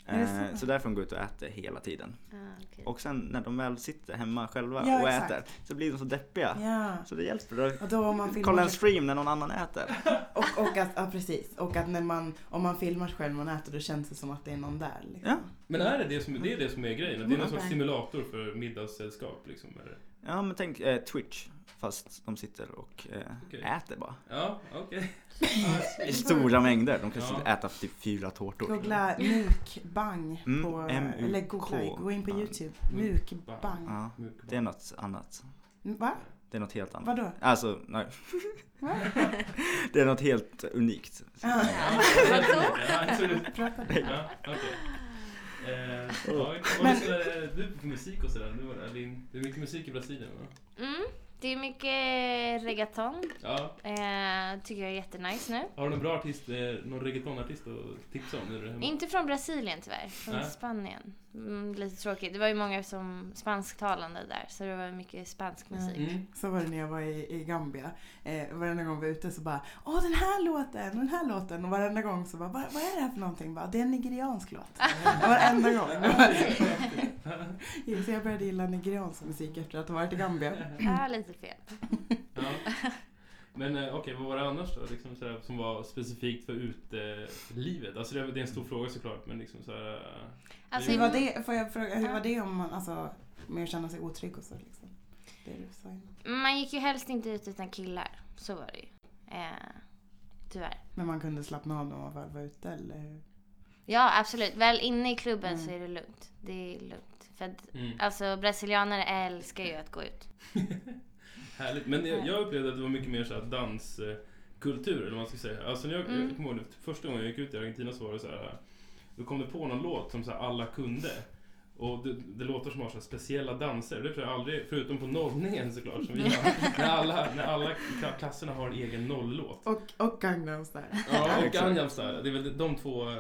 Eh, så? så därför de går ut och äter hela tiden. ah, okej. Och sen när de väl sitter hemma själva Ja, och exakt. äter så blir de så deppiga. Ja. Så det hjälper att Och då om man filmar kolla en stream när någon annan äter. och, och att, ja precis. Och att när man, om man filmar själv när man äter då känns det som att det är någon där. Liksom. Ja. Men är det det som, det är det som är grejen? Det är någon Mm. sorts simulator för middagssällskap liksom? Eller? Ja men tänk eh, Twitch fast de sitter och eh, Okej. äter bara. Ja, okej. I stora mängder. De kan Ja. äta typ fyra tårtor. Googla mukbang Mm, på, M-U-K. eller googla, gå in på youtube. Mukbang. Ja, det är något annat. Va? Det är något helt annat. Vadå? Alltså, nej. det är något helt unikt. Ja. Ja, absolut. Prata. Ja, okej. Eh, ja, och Men- lyssnar du på musik och sådär? Det, det är mycket musik i Brasilien va? Mm, det är mycket reggaeton. Ja. Eh, tycker jag är jättenice nu. Har du någon bra artist, eh, någon reggaetonartist att tipsa om nu när du är hemma? Inte från Brasilien tyvärr, från Nej. Spanien. Mm, lite tråkigt. Det var ju många som spansktalande där, så det var mycket spansk musik. Mm. Så var det när jag var i, i Gambia. Eh, varenda gång vi var ute så bara Åh den här låten, den här låten. Och varenda gång så bara vad, vad är det här för någonting? Bara, det är en nigeriansk låt. varenda gång. så jag började gilla nigeriansk musik efter att ha varit i Gambia. Ja, lite fel. Ja. Men eh, okej, vad var det annars då? Liksom sådär, som var specifikt för utelivet? Alltså det är en stor fråga såklart, men liksom såhär... eh, Alltså, Hur var det, får jag fråga, hur var det om man, alltså, med att känna sig otrygg och så liksom? Det du sa innan. Man gick ju helst inte ut utan killar. Så var det ju. Eh, tyvärr. Men man kunde slappna av när man väl var ute eller? hur? Ja, absolut. Väl inne i klubben Mm. så är det lugnt. Det är lugnt. För att, Mm. alltså brasilianare älskar ju att gå ut. Härligt. Men jag, jag upplevde att det var mycket mer såhär danskultur, eller vad man ska säga. Alltså när jag, Mm. jag kommer ihåg första gången jag gick ut i Argentina så var det så här. Då kom det på någon låt som så här alla kunde. Och det, det låter som har så här speciella danser. Det tror jag aldrig, förutom på nollningen såklart, som vi har. när, alla, när alla kla- klasserna har en egen nolllåt. Och, och Gangnam style. Ja, och. Gangnam style. Det är väl de två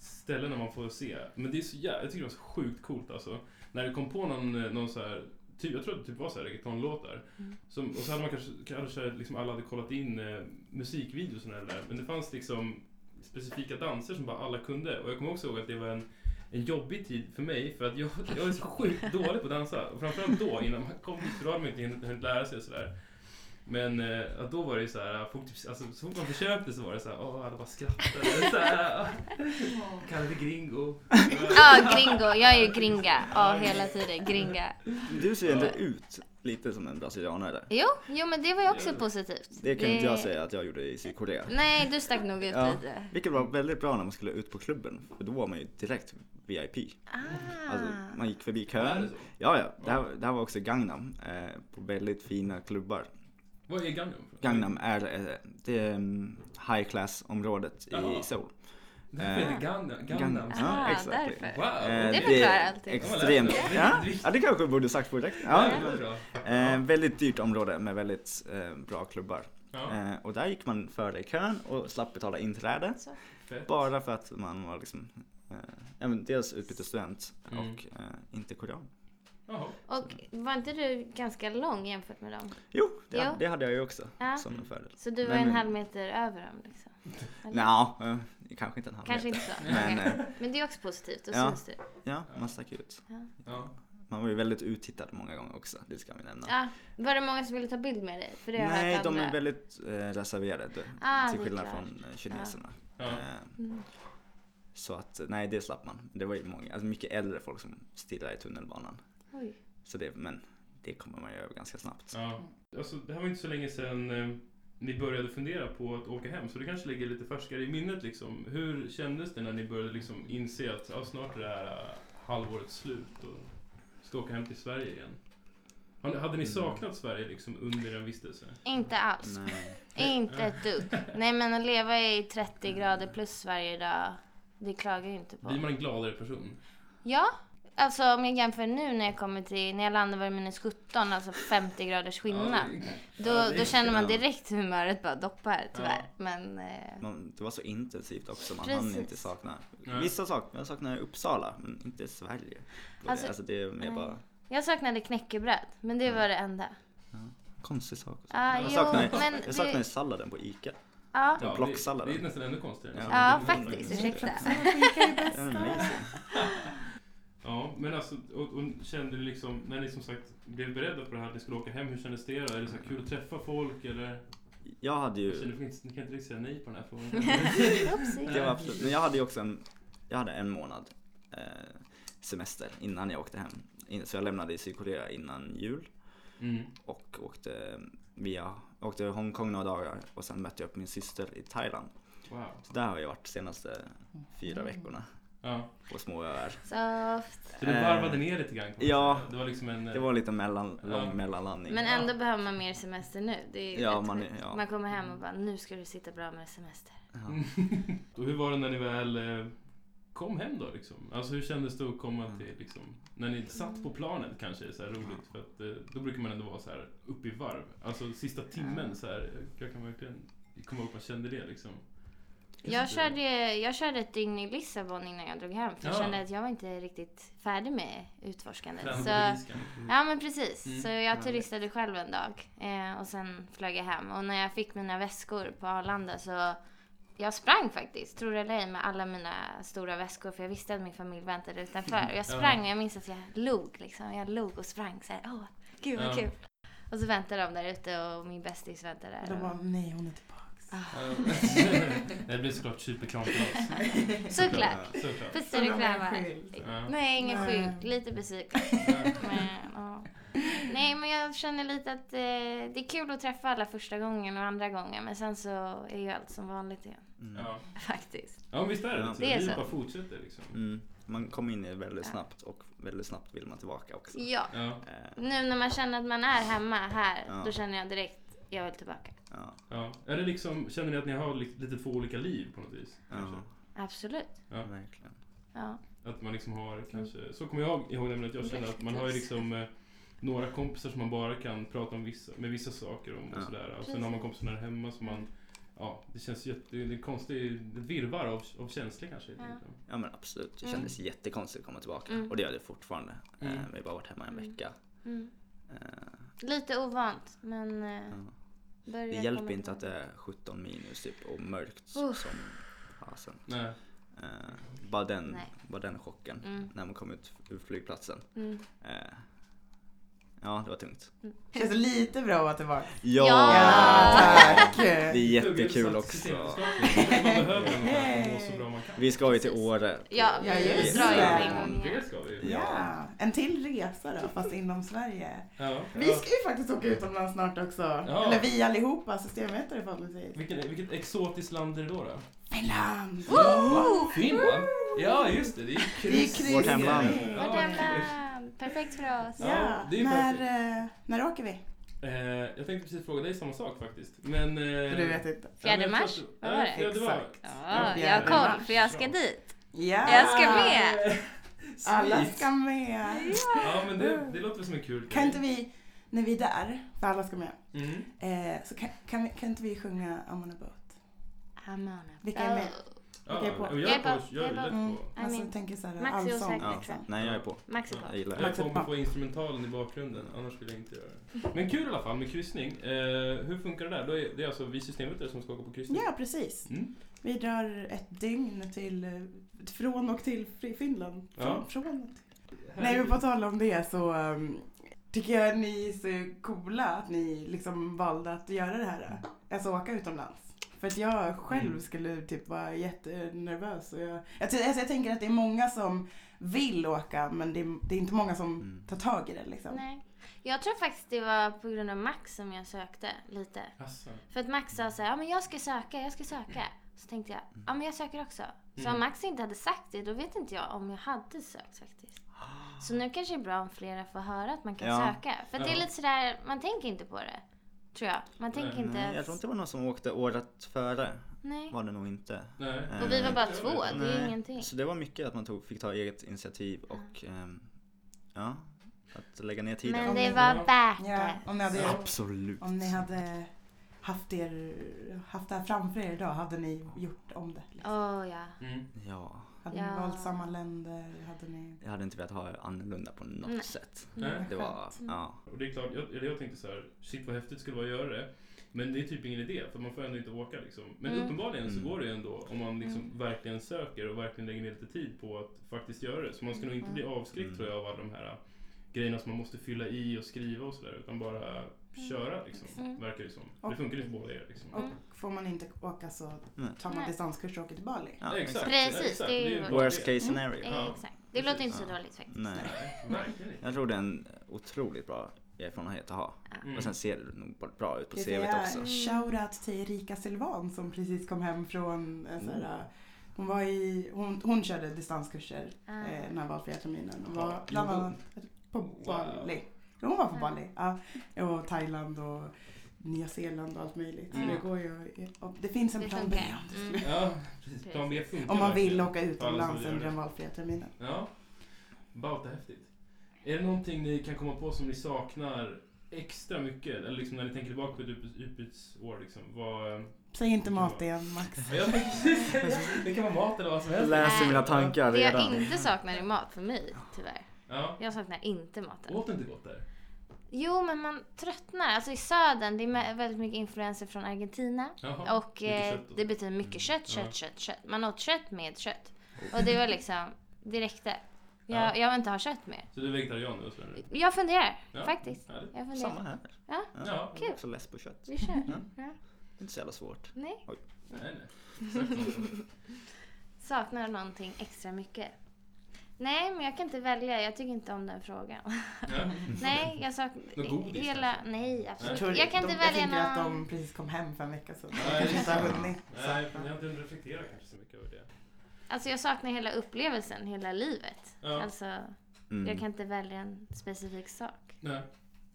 ställena man får se. Men det är så jävla, jag tycker det var så sjukt coolt alltså. När det kom på någon, någon så här, typ, jag tror att det typ var så här reggaetonlåtar. Mm. Som, och så hade man kanske, kanske liksom alla hade kollat in eh, musikvideos och där. Men det fanns liksom specifika danser som bara alla kunde. Och jag kommer också ihåg att det var en, en jobbig tid för mig för att jag, jag är så sjukt dålig på att dansa. Och framförallt då, innan man kom för då hade man inte hunnit lära sig och sådär. Men eh, då var det ju såhär, folk typ, alltså, så fort man försökte så var det såhär, åh alla bara skrattade. Såhär, "Ah, Kallar det gringo. Ja, gringo. Jag är ju gringa. Ja, hela tiden. Gringa. Du ser ändå ut lite som en brasilianare. Jo, jo men det var ju också positivt. Det kan inte jag säga att jag gjorde i Sydkorea. Nej, du stack nog ut Ja. lite. Vilket var väldigt bra när man skulle ut på klubben. För då var man ju direkt VIP. Ah. Alltså, man gick förbi Ja, det kön. så? Ja, ja. Det här, det här var också Gangnam. Eh, på väldigt fina klubbar. Vad är Gangnam? Gangnam är eh, det mm, high class området Jaha. i Seoul. Därför är det Eh, Gangnam. Gang- Gangnam. Ja, Ah, exakt. därför. Wow! Eh, Det förklarar allting. Extremt. Ja, Ja, det- ja, kanske jag borde sagt på direkt. Ja, Ja. Eh, väldigt dyrt område med väldigt eh, bra klubbar. Ja, Eh, och där gick man före i kön och slapp betala inträde. Så. Bara för att man var liksom eh, ja, men dels utbytesstudent Mm. och eh, inte korean. Jaha. Och var inte du ganska lång jämfört med dem? Jo, det, Jo. det hade jag ju också Ja. som en fördel. Så du var Men- en halv meter över dem liksom? Nja, eh, kanske inte en halv Kanske meter. inte så. Men Okej. eh, Men det är också positivt, då Ja. syns du. ja, man stack ut. Ja. Man var ju väldigt uttittad många gånger också, det ska vi nämna. Ja, var det många som ville ta bild med dig? För det har jag Nej, hört de är väldigt eh, reserverade. Ah, till det skillnad från eh, kineserna. Ja. Eh, Mm. så att, nej det slapp man. Det var ju många, alltså mycket äldre folk som stirrade i tunnelbanan. Oj. Så det, men det kommer man ju över ganska snabbt. Ja. Alltså, det här var inte så länge sedan eh, ni började fundera på att åka hem, så det kanske ligger lite färskare i minnet. Liksom. Hur kändes det när ni började liksom inse att ja, snart är det här eh, halvåret slut och ska åka hem till Sverige igen? Hade ni Mm. saknat Sverige liksom under en vistelse? Inte alls. Nej. Inte ett dugg. Nej men att leva i 30 grader plus varje dag, det klagar jag ju inte på. Blir man en gladare person? Ja, alltså om jag jämför nu när jag kommer till, när jag landar var det minus 17, alltså 50 graders skillnad. Ja, Då, ja, då känner man direkt hur humöret bara doppar tyvärr. Ja. Men eh, Man, det var så intensivt också, man Precis. hann inte sakna. Vissa saker, jag saknar Uppsala, men inte Sverige. Alltså, Alltså, alltså det är mer bara jag saknade knäckebröd, men det var det enda. konstig sak. Ah, jag jo, saknar, men jag det- saknar salladen på Ica. Ja, Ja, plocksalladen. Det, det är nästan ännu konstigare. Ja. faktiskt- Ursäkta. Ja, men alltså, och, och kände ni liksom, när ni som sagt blev beredda på det här att ni skulle åka hem, hur kändes det då? Är det så här kul att träffa folk eller? Jag hade ju, Jag känner, ni kan inte riktigt säga nej på den här frågan. Det var absolut, men jag hade ju också en, jag hade en månad eh, semester innan jag åkte hem. In, så jag lämnade i Sydkorea innan jul Mm. och åkte via, åkte Hongkong några dagar och sen mötte jag upp min syster i Thailand. Wow. Så där har jag varit senaste fyra Mm. veckorna. Ja. Ja. på små öar. Soft. Så du Eh, varvade ner lite grann ja. Det var liksom en... Det var lite mellan, lång Ja. mellanlandning. Men ändå behöver man mer semester nu. Det är ju Ja, man- ja. man kommer hem och bara, nu ska du sitta bra med semester. Ja. Och hur var det när ni väl eh, kom hem då liksom? Alltså hur kändes det att komma Mm. till liksom, när ni satt på planet kanske är så här roligt för att eh, då brukar man ändå vara så här uppe i varv. Alltså sista timmen så här, jag kan verkligen komma ihåg att man kände det liksom. Jag körde, jag körde ett dygn i Lissabon innan jag drog hem. För jag Ja. kände att jag var inte riktigt färdig med utforskandet. Så, risken. ja men precis. Mm. Så Ja, jag turistade själv en dag. Eh, och sen flög jag hem. Och när jag fick mina väskor på Arlanda så jag sprang faktiskt, tror det eller ej, med alla mina stora väskor för jag visste att min familj väntade utanför. Och jag sprang och jag minns att jag log liksom. Jag log och sprang så här, åh, gud vad Ja. kul. Och så väntade de där ute och min bästis väntade där. De och- bara, nej hon är tillbaks. Ah, det blir såklart superkram för oss. Såklart. Såklart. Pussar och Så de är kramar. skild. Ja. Nej, ingen Nej. sjuk. Lite besviken. Men, ja. Nej, men jag känner lite att eh, det är kul att träffa alla första gången och andra gången. Men sen så är ju allt som vanligt igen. Mm. Ja. Faktiskt. ja, visst är det Ja. så. Det är så. bara fortsätter liksom. Mm. Man kom in i det väldigt Ja. snabbt och väldigt snabbt vill man tillbaka också. Ja. Ja. Eh, Nu när man känner att man är hemma här, Ja. då känner jag direkt jag vill tillbaka. ja. ja. Är det liksom, känner ni att ni har li- lite två olika liv på något vis? kanske? Ja, Absolut. Ja. verkligen. Ja. Att man liksom har kanske, så kommer jag ihåg nämligen att jag känner att man har ju liksom eh, några kompisar som man bara kan prata om vissa, med vissa saker om och Ja. sådär. Och sen har man kompisar där hemma som man, ja det känns jätte, det är konstigt, ett virrvar av, av känslor kanske. Ja. Ja men absolut. Det Mm. kändes jättekonstigt att komma tillbaka. Mm. Och det gör det fortfarande. Mm. Eh, vi har bara varit hemma en Mm. vecka. Mm. Eh, Lite ovant, men eh, ja. Börjar Det hjälper inte att det är 17 minus typ och mörkt Uff. som fasen. Nej. Eh, bara, den, Nej. bara den chocken Mm. när man kom ut ur flygplatsen. Mm. Eh, ja, det var tungt. Känns lite bra att vara tillbaka. Ja! Ja, tack! Det är jättekul också. Vi ska ju till Åre. Ja, vi drar ju det. Det ska vi. Ja, en till resa då, fast inom Sverige. Ja. Vi ska ju faktiskt åka utomlands snart också. Ja. Eller vi allihopa, systemvetare förhoppningsvis. Vilken, vilket exotiskt land är det då? då? Finland! Finland? Ja, just det. Det är ju Det är kryss. Vårt hemland. Vårt hemland. Perfekt för oss. Ja, Ja, det är när, eh, när åker vi? Eh, jag tänkte precis fråga dig samma sak faktiskt. Men... Eh, För du vet inte. ja, Fjärde mars? Vad ja, var det? Ja, det var... Exakt. Ja, Ja, jag har koll för jag ska dit. Ja! Jag ska med. Alla ska med. Ja, men det, det låter väl som en kul Kan inte vi, när vi är där, för alla ska med, Mm. eh, så kan, kan, vi, kan inte vi sjunga I'm on a boat? Amana. Vilka är med? Ja, är på? jag Jag är på. Jag är lätt på. Mm. Alltså, jag tänker såhär, Max är allsång. osäker. Ja. liksom. Nej, jag är på. Max är på. Jag gillar Jag kommer på. få instrumentalen i bakgrunden, annars vill jag inte göra det. Men kul i alla fall med kryssning. Eh, hur funkar det där? Då är, det är alltså vi systemvetare som ska åka på kryssning? Ja, precis. Mm. Vi drar ett dygn till, eh, från och till Fi- Finland. Från, Ja. från och till. Nej, men på tal om det så um, tycker jag att ni är så coola att ni liksom valde att göra det här. Alltså åka utomlands. För att jag själv Mm. skulle typ vara jättenervös. Och jag, jag, ty- alltså jag tänker att det är många som vill åka men det är, det är inte många som Mm. tar tag i det liksom. Nej. Jag tror faktiskt det var på grund av Max som jag sökte lite. Asså. För att Max sa så här, ja men jag ska söka, jag ska söka. Så tänkte jag, ja men jag söker också. Så Mm. om Max inte hade sagt det, då vet inte jag om jag hade sökt faktiskt. Så nu kanske det är bra om flera får höra att man kan Ja. söka. För att det är Ja. lite sådär, man tänker inte på det. Tror jag. Man tänker Nej, inte... Jag tror inte det var någon som åkte året före. Nej. Var det nog inte. Nej. Och vi var bara två, det är Nej. ingenting. Så det var mycket att man tog, fick ta eget initiativ och ehm, ja, att lägga ner tiden. Men det var värt Ja, det. om ni hade, Absolut. om ni hade haft, er, haft det här framför er idag, hade ni gjort om det? Liksom? Åh ja. Mm. Ja, Hade Ja. ni valt samma länder? Hade ni... jag hade inte velat ha det annorlunda på något Nej. sätt. Nej. Det var, ja. Och det är klart, jag, jag tänkte så här, shit vad häftigt skulle vara att göra det. Men det är typ ingen idé, för man får ändå inte åka liksom. Men Mm. uppenbarligen så Mm. går det ju ändå om man liksom verkligen söker och verkligen lägger ner lite tid på att faktiskt göra det. Så man ska nog inte bli avskräckt Mm. tror jag av alla de här grejerna som man måste fylla i och skriva och sådär. Utan bara köra liksom, Mm. verkar det som. Och- Det funkar ju för båda er liksom. Och får man inte åka så tar man distanskurs och åker till Bali. ja exakt. Precis, exakt. det är ju Worst det. case scenario. Eh, Ja. Exakt. Det låter inte så dåligt faktiskt. Nej. Jag tror det är en otroligt bra erfarenhet att ha. Mm. Och sen ser det nog bra ut på CVt också. Shoutout till Erika Silvan som precis kom hem från en sån här Hon var i, hon, hon körde distanskurser Ah. eh, den här valfria terminen. Hon Ja, var bland annat på Wow. Bali. Jo, hon var på. Bali. Ja. Och Thailand och Nya Zeeland och allt möjligt. Mm. det går ju, och det finns en Det plan B om det Mm. skulle- Ja, precis. Plan B funkar Om man vill åka utomlands under den valfria terminen. Ja, bauta häftigt. Är det någonting ni kan komma på som ni saknar extra mycket? Eller liksom när ni tänker tillbaka på ett utbytsår liksom. Vad... Säg inte mat igen Max. Det kan vara mat eller vad som helst. Läser mina tankar Det jag redan. inte saknar är mat för mig, tyvärr. Ja. Jag saknar inte maten. Åt inte gott där? Jo, men man tröttnar. Alltså i södern, det är väldigt mycket influenser från Argentina. Jaha. Och eh, kött det betyder mycket kött, Ja. kött, kött, kött. Man åt kött med kött. Och det var liksom, det räckte. Jag, Ja. jag vill inte ha kött mer. Så du är vegetarian nu? Jag funderar, Ja. faktiskt. Härligt. Jag funderar. Samma här. Ja, Ja. Jag är Kul. också less på kött. vi kör. Ja. Ja. Det är inte så jävla svårt. Nej, Nej, nej. Exakt. saknar någonting extra mycket. Nej, men jag kan inte välja. Jag tycker inte om den frågan. Ja. Nej, jag Något godis hela... kanske? Nej, Jag, absolut. tror, Jag kan de, inte jag välja tänker att någon... de precis kom hem för en vecka sedan. Nej, kanske inte har hunnit. Nej, men jag har inte reflekterat kanske så mycket över det. Alltså jag saknar hela upplevelsen, hela livet. Ja. Alltså, Mm. jag kan inte välja en specifik sak. Nej.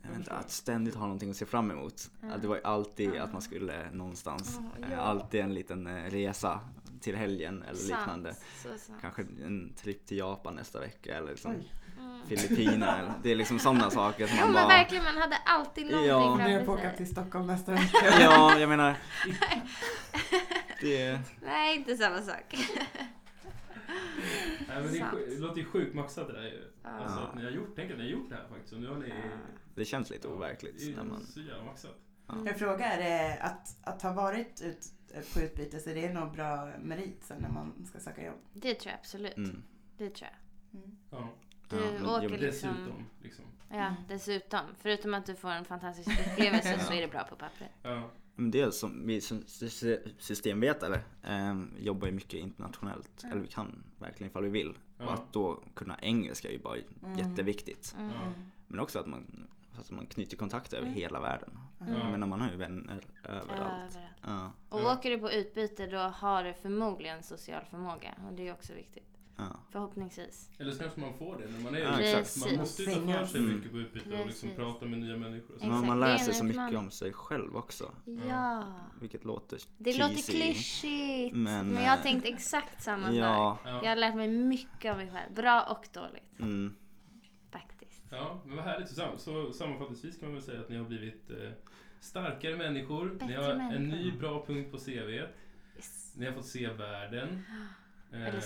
Jag vet inte, att ständigt ha någonting att se fram emot. Ja, Det var ju alltid att man skulle någonstans. Ja, Eh, ja. Alltid en liten eh, resa till helgen eller liknande. Sant. Kanske en tripp till Japan nästa vecka eller liksom. Mm. Filippinerna. Det är liksom sådana saker som Ja man men bara... verkligen, man hade alltid någonting Ja. Nu är jag på framför åka till sig. Stockholm nästa vecka. Ja, jag menar... Det... Nej, inte samma sak. Nej, men det, är, det låter ju sjukt maxat det där ju. Ja. Alltså att ni har gjort, tänk att ni har gjort det här faktiskt. Och nu har ni... Det känns lite Det är overkligt när man... så jävla maxat. Jag frågar, eh, att, att ha varit ut, på utbyte, så det är nog bra merit sen när man ska söka jobb? Det tror jag absolut. Mm. Det tror jag. Mm. Ja. Du Ja, men- åker liksom- Dessutom, liksom. Ja, dessutom. Förutom att du får en fantastisk upplevelse så är det bra på pappret. Ja. Men dels som vi systemvetare eh, jobbar ju mycket internationellt. Ja. Eller vi kan verkligen ifall vi vill. Ja. Och att då kunna engelska är ju bara Mm. jätteviktigt. Mm. Men också att man, att man knyter kontakter över Mm. hela världen. Mm. Menar man har ju vänner överallt. Överallt. Ja, Och Ja. åker du på utbyte då har du förmodligen social förmåga. Och det är också viktigt. Ja. Förhoppningsvis. Eller så kanske man får det när man är Ja, exakt. Man måste ju ta för sig Mm. mycket på utbyte och liksom Precis. prata med nya människor. Exakt. Man, man lär sig så mycket utmaning. om sig själv också. Ja. Vilket låter Det låter cheesy. klyschigt. Men, Men, jag har eh, tänkt exakt samma sak. Ja. Ja. Jag har lärt mig mycket av mig själv. Bra och dåligt. Mm. Faktiskt. Ja, men vad härligt. Så, sam- så sammanfattningsvis kan man väl säga att ni har blivit eh, starkare människor. ni Bättre har en människor. ny bra punkt på CV. Yes. Ni har fått se världen. Eh, Eller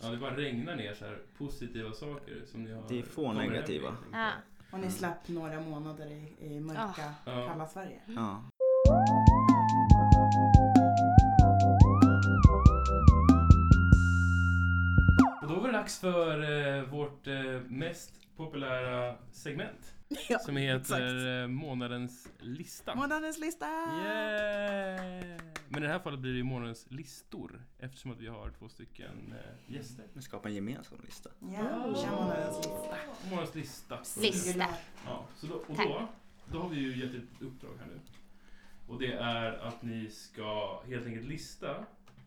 ja, det bara regnar ner så här positiva saker som ni har... Det är få hem negativa. med, Ja. Och ni slapp några månader i, i mörka, Ja. kalla Sverige. Ja. Och då var det dags för eh, vårt eh, mest populära segment. Ja, som heter exakt. eh, månadens lista. Månadens lista! Yeah! Men i det här fallet blir det ju månadens listor eftersom att vi har två stycken eh, gäster. Vi skapar en gemensam lista. Ja, kör månadens lista. Månadens lista. Lista. Ja, så då, och då, då har vi ju gett ett uppdrag här nu. Och det är att ni ska helt enkelt lista,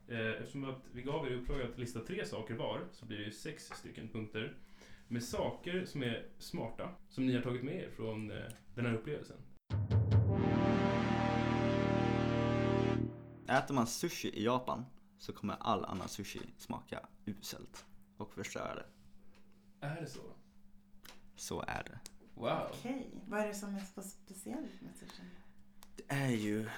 eh, eftersom att vi gav er uppdrag att lista tre saker var, så blir det ju sex stycken punkter. Med saker som är smarta, som ni har tagit med er från eh, den här upplevelsen. Äter man sushi i Japan så kommer all annan sushi smaka uselt och förstöra det. Är det så? Så är det. Wow. Okej, vad är det som är så speciellt med sushi? Det är ju,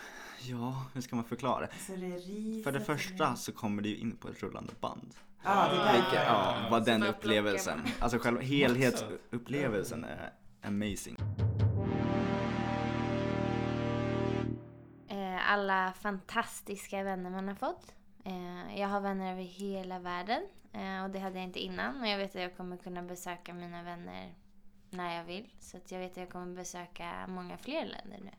ja, hur ska man förklara det? Så det är ris? För det första så kommer det ju in på ett rullande band. Ja, det. Vilket, ja, vad den upplevelsen. Alltså själva helhetsupplevelsen är amazing. Eh, alla fantastiska vänner man har fått. Eh, jag har vänner över hela världen. Eh, och det hade jag inte innan. Och jag vet att jag kommer kunna besöka mina vänner när jag vill. Så att jag vet att jag kommer besöka många fler länder nu.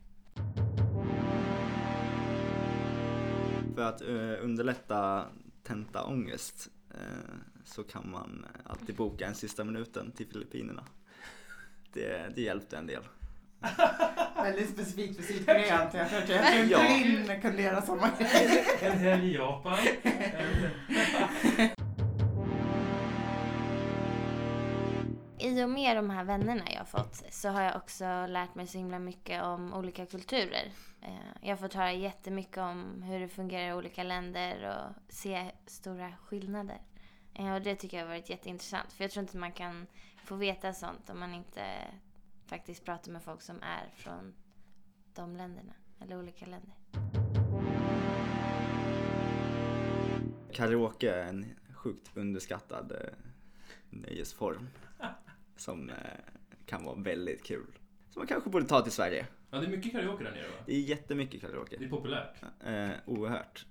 För att underlätta tentaångest så kan man alltid boka en sista minuten till Filippinerna. Det, det hjälpte en del. Väldigt specifikt för Sydkorea antar jag. Jag tror inte in kunde göra samma grej. En helg i Japan. I och med de här vännerna jag har fått så har jag också lärt mig så himla mycket om olika kulturer. Eh, jag har fått höra jättemycket om hur det fungerar i olika länder och se stora skillnader. Eh, och det tycker jag har varit jätteintressant. För jag tror inte man kan få veta sånt om man inte faktiskt pratar med folk som är från de länderna. Eller olika länder. Karaoke är en sjukt underskattad eh, nöjesform som eh, kan vara väldigt kul. Som man kanske borde ta till Sverige. Ja, det är mycket karaoke där nere va? Det är jättemycket Det karaoke. är populärt. Eh, oerhört.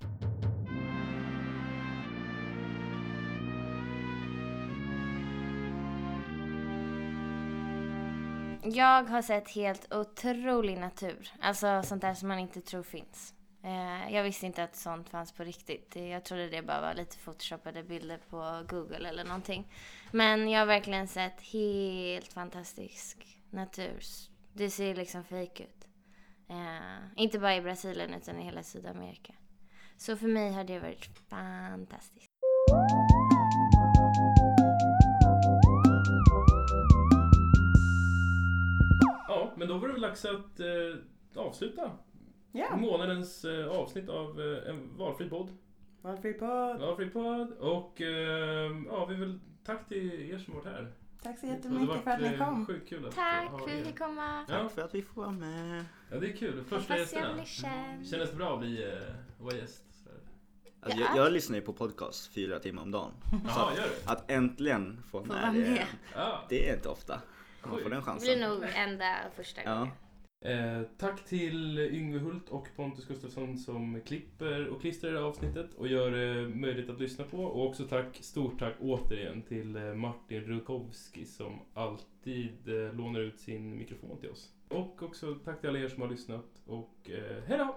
Jag har sett helt otrolig natur. Alltså sånt där som man inte tror finns. Eh, jag visste inte att sånt fanns på riktigt. Jag trodde det bara var lite photoshopade bilder på Google eller någonting. Men jag har verkligen sett helt fantastisk natur. Det ser liksom fejk ut. Eh, inte bara i Brasilien utan i hela Sydamerika. Så för mig har det varit fantastiskt. Ja, men då var det väl dags att eh, avsluta Ja, månadens eh, avsnitt av eh, en valfri podd. valfri podd. Valfri podd. Och eh, ja, vi vill tack till er som varit här. Tack så Det jättemycket varit, för att ni eh, kom. Sjukt kul att Tack ha för att vi fick komma. Ja. Tack för att vi får vara med. Ja, det är kul. Första Hoppas jag gästerna. blir känd. Kändes det bra att bli eh, vara gäst? Alltså, Ja. jag, jag lyssnar ju på podcast fyra timmar om dagen. Jaha, gör du? Att äntligen få Få med vara det, med. Ja. det är inte ofta man får den Det chansen. blir nog enda första Ja. gången. Eh, tack till Yngve Hult och Pontus Gustafsson som klipper och klistrar det här avsnittet och gör det möjligt att lyssna på. Och också tack, stort tack återigen till eh, Martin Rukowski som alltid eh, lånar ut sin mikrofon till oss. Och också tack till alla er som har lyssnat och eh, hejdå!